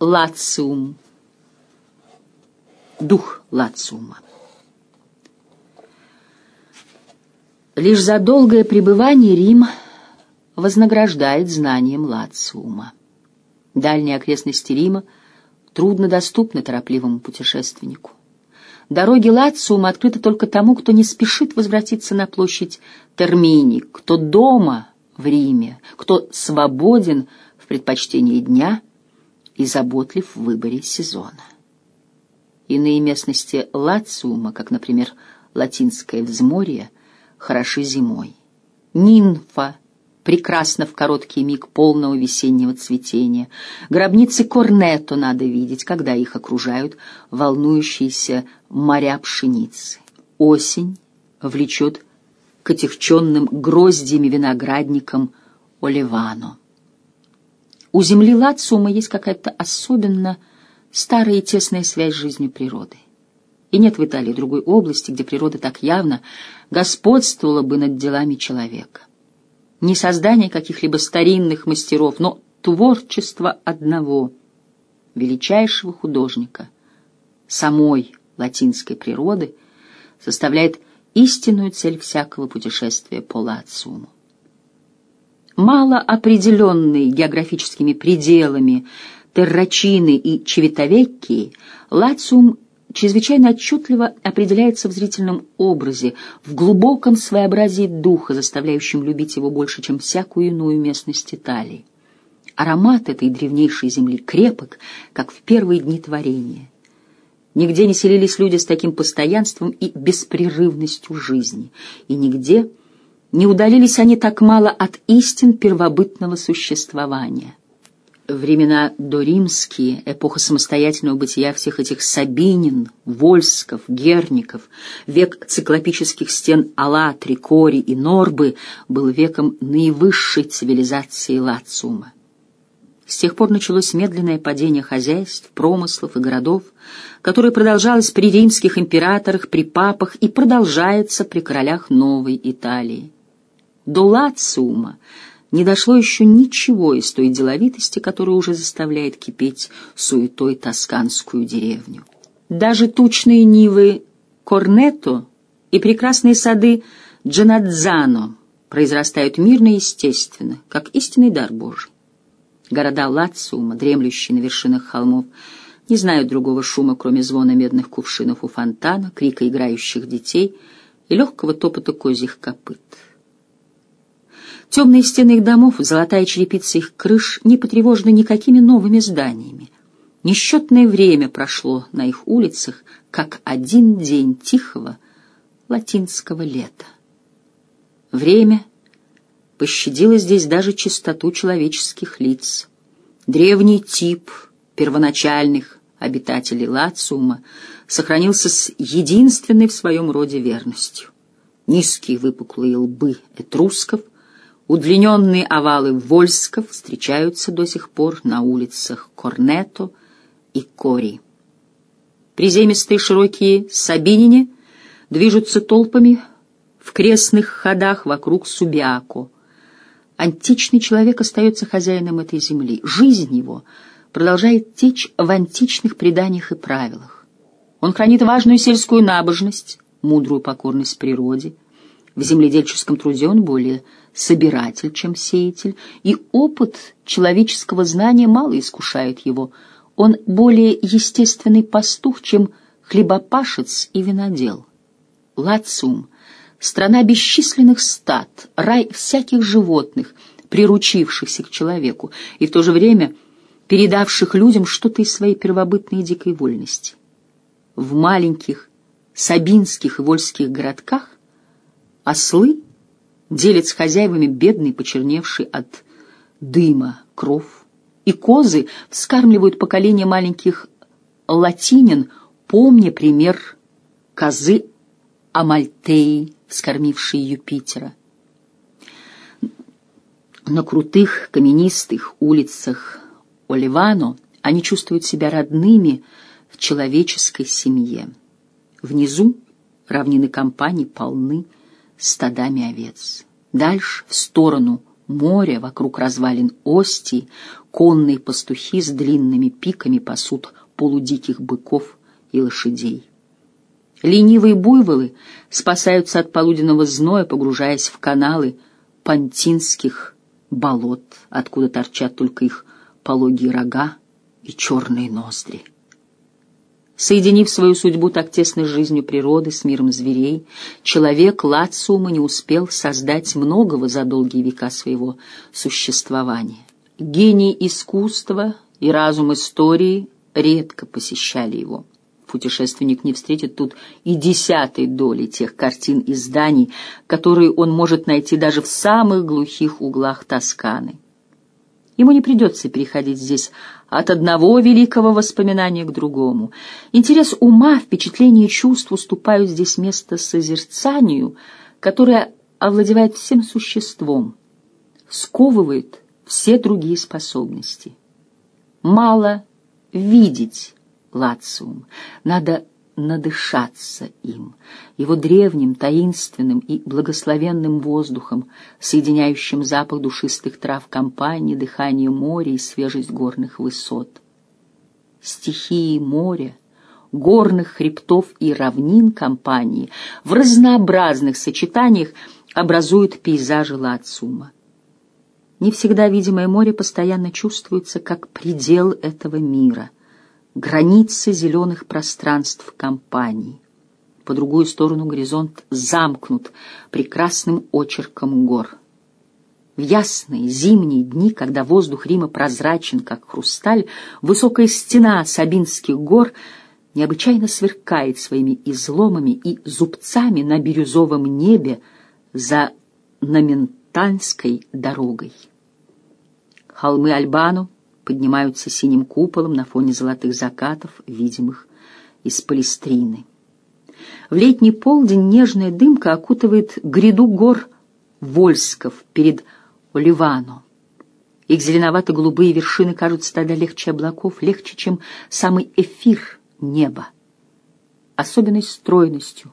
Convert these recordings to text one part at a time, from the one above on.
Лациум. Дух Лациума. Лишь за долгое пребывание Рим вознаграждает знанием Лациума. Дальние окрестности Рима трудно доступны торопливому путешественнику. Дороги Лациума открыты только тому, кто не спешит возвратиться на площадь Термини, кто дома в Риме, кто свободен в предпочтении дня и заботлив в выборе сезона. Иные местности Лациума, как, например, Латинское взморье, хороши зимой. Нимфа прекрасно в короткий миг полного весеннего цветения. Гробницы Корнетто надо видеть, когда их окружают волнующиеся моря пшеницы. Осень влечет к отягченным гроздьями виноградникам Оливано. У земли Лациума есть какая-то особенно старая и тесная связь с жизнью природы. И нет в Италии другой области, где природа так явно господствовала бы над делами человека. Не создание каких-либо старинных мастеров, но творчество одного, величайшего художника, самой латинской природы, составляет истинную цель всякого путешествия по Лациуму. Мало определенные географическими пределами Террачины и Чевитовеккии, Лациум чрезвычайно отчетливо определяется в зрительном образе, в глубоком своеобразии духа, заставляющем любить его больше, чем всякую иную местность Италии. Аромат этой древнейшей земли крепок, как в первые дни творения. Нигде не селились люди с таким постоянством и беспрерывностью жизни, и нигде не удалились они так мало от истин первобытного существования. Времена доримские, эпоха самостоятельного бытия всех этих Сабинин, Вольсков, Герников, век циклопических стен Алатри, Кори и Норбы был веком наивысшей цивилизации Лациума. С тех пор началось медленное падение хозяйств, промыслов и городов, которое продолжалось при римских императорах, при папах и продолжается при королях Новой Италии. До Лациума не дошло еще ничего из той деловитости, которая уже заставляет кипеть суетой тосканскую деревню. Даже тучные нивы Корнето и прекрасные сады Джанадзано произрастают мирно и естественно, как истинный дар Божий. Города Лациума, дремлющие на вершинах холмов, не знают другого шума, кроме звона медных кувшинов у фонтана, крика играющих детей и легкого топота козьих копыт. Темные стены их домов, золотая черепица их крыш не потревожены никакими новыми зданиями. Несчетное время прошло на их улицах, как один день тихого латинского лета. Время пощадило здесь даже чистоту человеческих лиц. Древний тип первоначальных обитателей Лациума сохранился с единственной в своем роде верностью. Низкие выпуклые лбы этрусков Удлиненные овалы вольсков встречаются до сих пор на улицах Корнето и Кори. Приземистые широкие Сабинине движутся толпами в крестных ходах вокруг Субиако. Античный человек остается хозяином этой земли. Жизнь его продолжает течь в античных преданиях и правилах. Он хранит важную сельскую набожность, мудрую покорность природе. В земледельческом труде он более собиратель, чем сеятель, и опыт человеческого знания мало искушает его. Он более естественный пастух, чем хлебопашец и винодел. Лациум — страна бесчисленных стад, рай всяких животных, приручившихся к человеку, и в то же время передавших людям что-то из своей первобытной дикой вольности. В маленьких сабинских и вольских городках ослы — делит с хозяевами бедный, почерневший от дыма кров, и козы вскармливают поколение маленьких латинин, помня пример козы Амальтеи, вскормившей Юпитера. На крутых каменистых улицах Оливано они чувствуют себя родными в человеческой семье. Внизу равнины компаний полны, стадами овец. Дальше, в сторону моря, вокруг развалин Ости, конные пастухи с длинными пиками пасут полудиких быков и лошадей. Ленивые буйволы спасаются от полуденного зноя, погружаясь в каналы пантинских болот, откуда торчат только их пологие рога и черные ноздри. Соединив свою судьбу так тесно с жизнью природы, с миром зверей, человек Лациума не успел создать многого за долгие века своего существования. Гений искусства и разум истории редко посещали его. Путешественник не встретит тут и десятой доли тех картин и зданий, которые он может найти даже в самых глухих углах Тосканы. Ему не придется переходить здесь от одного великого воспоминания к другому. Интерес ума, впечатление чувств уступают здесь место созерцанию, которое овладевает всем существом, сковывает все другие способности. Мало видеть Лациум, надо надышаться им, его древним, таинственным и благословенным воздухом, соединяющим запах душистых трав компании, дыхание моря и свежесть горных высот. Стихии моря, горных хребтов и равнин компании в разнообразных сочетаниях образуют пейзажи Лациума. Не всегда видимое море постоянно чувствуется как предел этого мира — границы зеленых пространств компании. По другую сторону горизонт замкнут прекрасным очерком гор. В ясные зимние дни, когда воздух Рима прозрачен, как хрусталь, высокая стена Сабинских гор необычайно сверкает своими изломами и зубцами на бирюзовом небе за Наментанской дорогой. Холмы Альбану поднимаются синим куполом на фоне золотых закатов, видимых из палестрины. В летний полдень нежная дымка окутывает гряду гор Вольсков перед Оливано. Их зеленовато-голубые вершины кажутся тогда легче облаков, легче, чем самый эфир неба. Особенной стройностью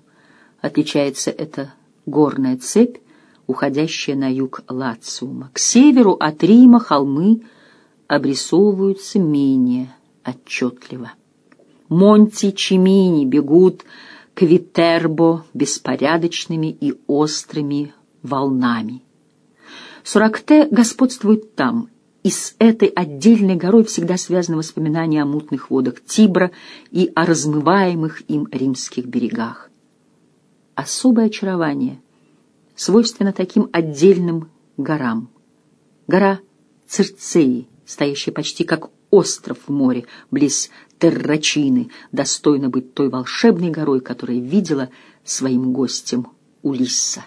отличается эта горная цепь, уходящая на юг Лациума. К северу от Рима холмы — обрисовываются менее отчетливо. Монти Чимини бегут к Витербо беспорядочными и острыми волнами. Суракте господствует там, и с этой отдельной горой всегда связаны воспоминания о мутных водах Тибра и о размываемых им римских берегах. Особое очарование свойственно таким отдельным горам. Гора Цирцеи — стоящая почти как остров в море, близ Террачины, достойно быть той волшебной горой, которая видела своим гостем Улисса.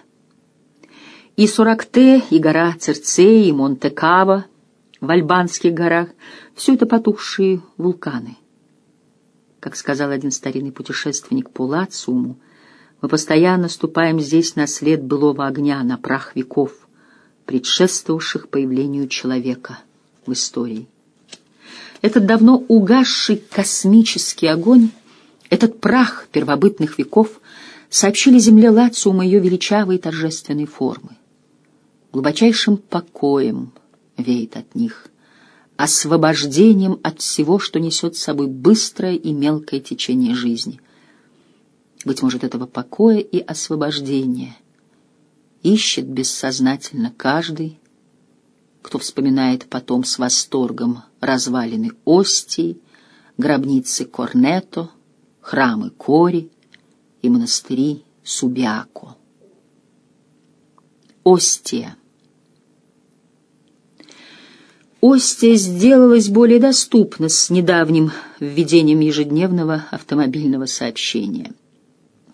И Суракте, и гора Церцеи, и Монте-Каво в Альбанских горах — все это потухшие вулканы. Как сказал один старинный путешественник по Лациуму, мы постоянно ступаем здесь на след былого огня, на прах веков, предшествовавших появлению человека — в истории. Этот давно угасший космический огонь, этот прах первобытных веков сообщили земле Лациума ее величавые торжественные формы. Глубочайшим покоем веет от них, освобождением от всего, что несет с собой быстрое и мелкое течение жизни. Быть может, этого покоя и освобождения ищет бессознательно каждый, кто вспоминает потом с восторгом развалины Остии, гробницы Корнето, храмы Кори и монастыри Субиако. Остия. Остия сделалась более доступна с недавним введением ежедневного автомобильного сообщения.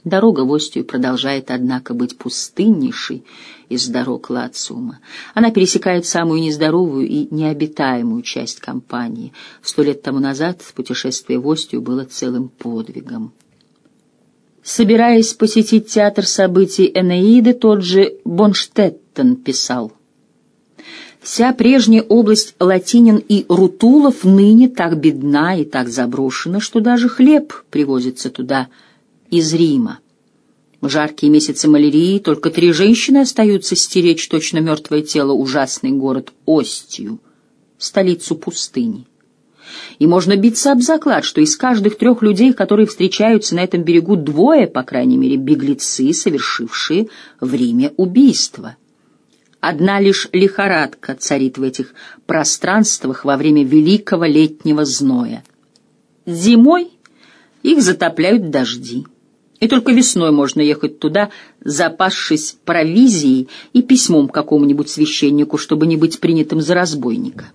Дорога в Остию продолжает, однако, быть пустыннейшей из дорог Лациума. Она пересекает самую нездоровую и необитаемую часть компании. Сто лет тому назад путешествие в Остию было целым подвигом. Собираясь посетить театр событий Энеиды, тот же Бонштеттен писал. Вся прежняя область Латинин и Рутулов ныне так бедна и так заброшена, что даже хлеб привозится туда – из Рима. В жаркие месяцы малярии только три женщины остаются стеречь точно мертвое тело ужасный город Остию. столицу пустыни. И можно биться об заклад, что из каждых трех людей, которые встречаются на этом берегу, двое, по крайней мере, беглецы, совершившие в Риме убийство. Одна лишь лихорадка царит в этих пространствах во время великого летнего зноя. Зимой их затопляют дожди. И только весной можно ехать туда, запасшись провизией и письмом какому-нибудь священнику, чтобы не быть принятым за разбойника.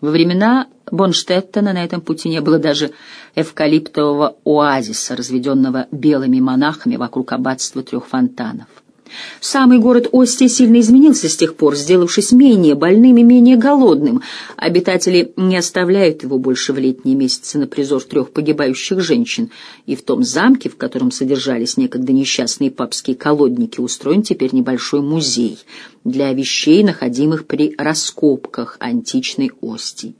Во времена Бонштеттена на этом пути не было даже эвкалиптового оазиса, разведенного белыми монахами вокруг аббатства трех фонтанов. Самый город Остия сильно изменился с тех пор, сделавшись менее больным и менее голодным. Обитатели не оставляют его больше в летние месяцы на призор трех погибающих женщин, и в том замке, в котором содержались некогда несчастные папские колодники, устроен теперь небольшой музей для вещей, находимых при раскопках античной Остии.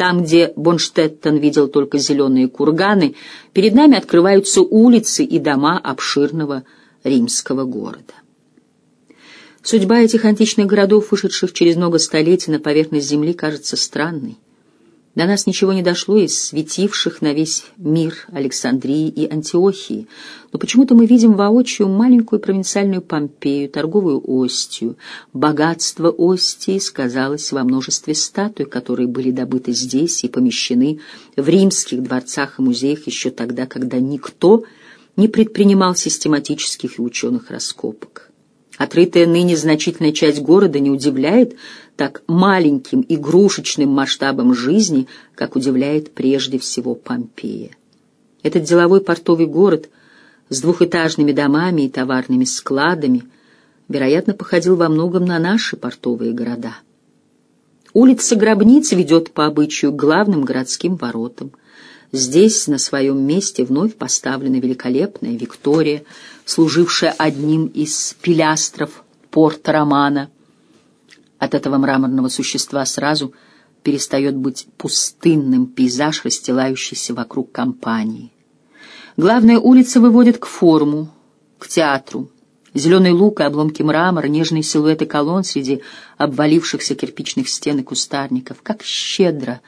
Там, где Бонштеттен видел только зеленые курганы, перед нами открываются улицы и дома обширного римского города. Судьба этих античных городов, вышедших через много столетий на поверхность земли, кажется странной. До нас ничего не дошло из светивших на весь мир Александрии и Антиохии, но почему-то мы видим воочию маленькую провинциальную Помпею, торговую Остию. Богатство Остии сказалось во множестве статуй, которые были добыты здесь и помещены в римских дворцах и музеях еще тогда, когда никто не предпринимал систематических и ученых раскопок. Отрытая ныне значительная часть города не удивляет так маленьким игрушечным масштабом жизни, как удивляет прежде всего Помпея. Этот деловой портовый город с двухэтажными домами и товарными складами, вероятно, походил во многом на наши портовые города. Улица Гробниц ведет по обычаю главным городским воротам. Здесь, на своем месте, вновь поставлена великолепная Виктория, служившая одним из пилястров порта Романа. От этого мраморного существа сразу перестает быть пустынным пейзаж, расстилающийся вокруг компании. Главная улица выводит к форуму, к театру. Зеленый лук и обломки мрамора, нежные силуэты колонн среди обвалившихся кирпичных стен и кустарников. Как щедро!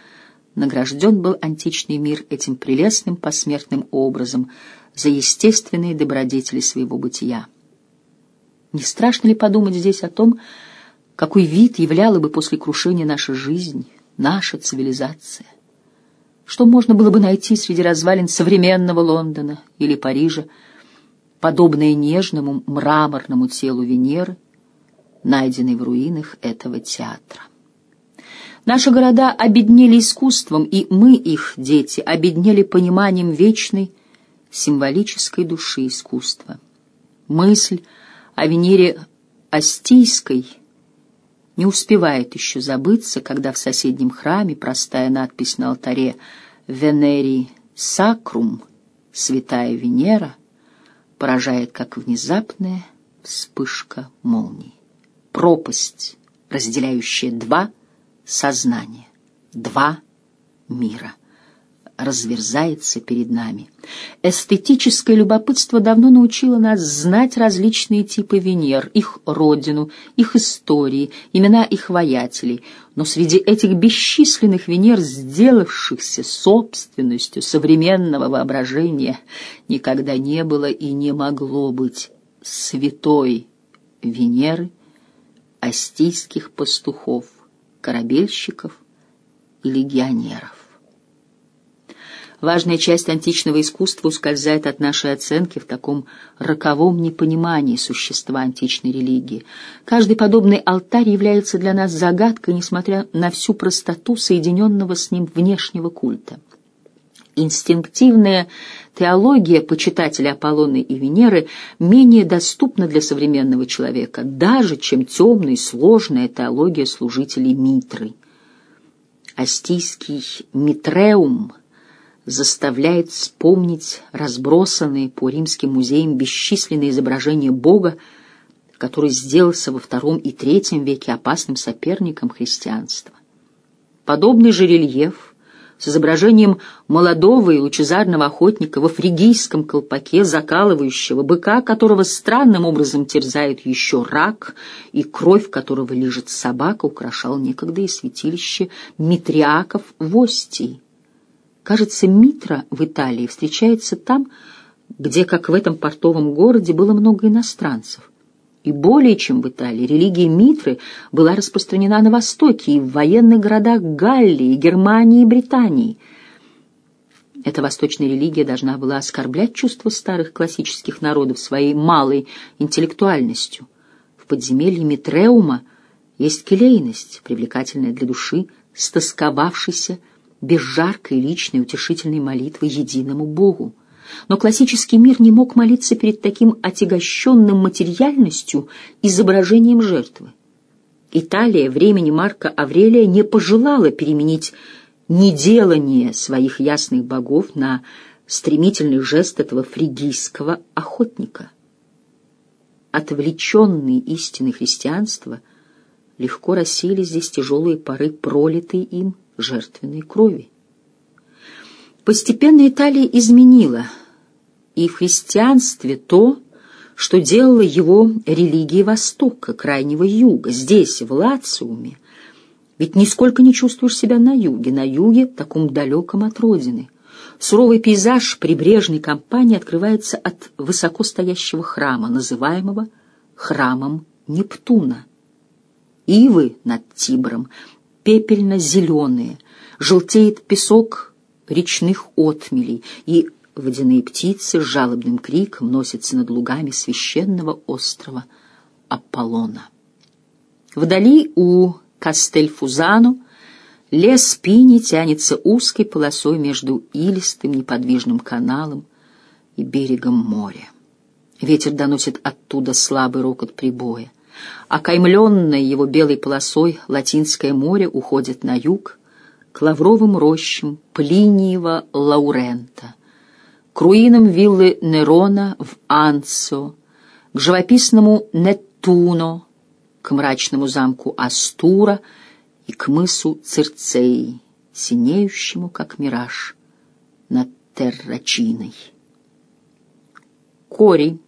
Награжден был античный мир этим прелестным посмертным образом за естественные добродетели своего бытия. Не страшно ли подумать здесь о том, какой вид являла бы после крушения наша жизнь, наша цивилизация? Что можно было бы найти среди развалин современного Лондона или Парижа, подобное нежному мраморному телу Венеры, найденной в руинах этого театра? Наши города обеднели искусством, и мы, их дети, обеднели пониманием вечной символической души искусства. Мысль о Венере Астийской не успевает еще забыться, когда в соседнем храме простая надпись на алтаре «Венери Сакрум» «Святая Венера» поражает, как внезапная вспышка молнии. Пропасть, разделяющая два — сознание, два мира разверзается перед нами. Эстетическое любопытство давно научило нас знать различные типы Венер, их родину, их истории, имена их воятелей. Но среди этих бесчисленных Венер, сделавшихся собственностью современного воображения, никогда не было и не могло быть святой Венеры астийских пастухов, корабельщиков и легионеров. Важная часть античного искусства ускользает от нашей оценки в таком роковом непонимании существа античной религии. Каждый подобный алтарь является для нас загадкой, несмотря на всю простоту соединенного с ним внешнего культа. Инстинктивная теология почитателя Аполлона и Венеры менее доступна для современного человека, даже чем темная и сложная теология служителей Митры. Астийский Митреум заставляет вспомнить разбросанные по римским музеям бесчисленные изображения Бога, который сделался во втором и третьем веке опасным соперником христианства. Подобный же рельеф – с изображением молодого и лучезарного охотника во фригийском колпаке, закалывающего быка, которого странным образом терзает еще рак, и кровь которого лежит собака, украшал некогда и святилище Митриаков в Остии. Кажется, Митра в Италии встречается там, где, как в этом портовом городе, было много иностранцев. И более чем в Италии, религия Митры была распространена на Востоке и в военных городах Галлии, Германии и Британии. Эта восточная религия должна была оскорблять чувства старых классических народов своей малой интеллектуальностью. В подземелье Митреума есть келейность, привлекательная для души, стосковавшейся без жаркой личной утешительной молитвы единому Богу. Но классический мир не мог молиться перед таким отягощенным материальностью изображением жертвы. Италия времени Марка Аврелия не пожелала переменить неделание своих ясных богов на стремительный жест этого фригийского охотника. Отвлеченные истины христианства легко рассеяли здесь тяжелые пары пролитой им жертвенной крови. Постепенно Италия изменила и в христианстве то, что делала его религией Востока, Крайнего Юга, здесь, в Лациуме. Ведь нисколько не чувствуешь себя на юге, на юге, таком далеком от родины. Суровый пейзаж прибрежной кампании открывается от высокостоящего храма, называемого храмом Нептуна. Ивы над Тибром пепельно-зеленые, желтеет песок речных отмелей, и водяные птицы с жалобным криком носятся над лугами священного острова Аполлона. Вдали у Кастельфузано лес пини тянется узкой полосой между илистым неподвижным каналом и берегом моря. Ветер доносит оттуда слабый рокот прибоя. Окаймленное его белой полосой Латинское море уходит на юг, к лавровым рощам Плиниева Лаурента, к руинам виллы Нерона в Анцо, к живописному Неттуно, к мрачному замку Астура и к мысу Цирцеи, синеющему, как мираж, над Террачиной. Кори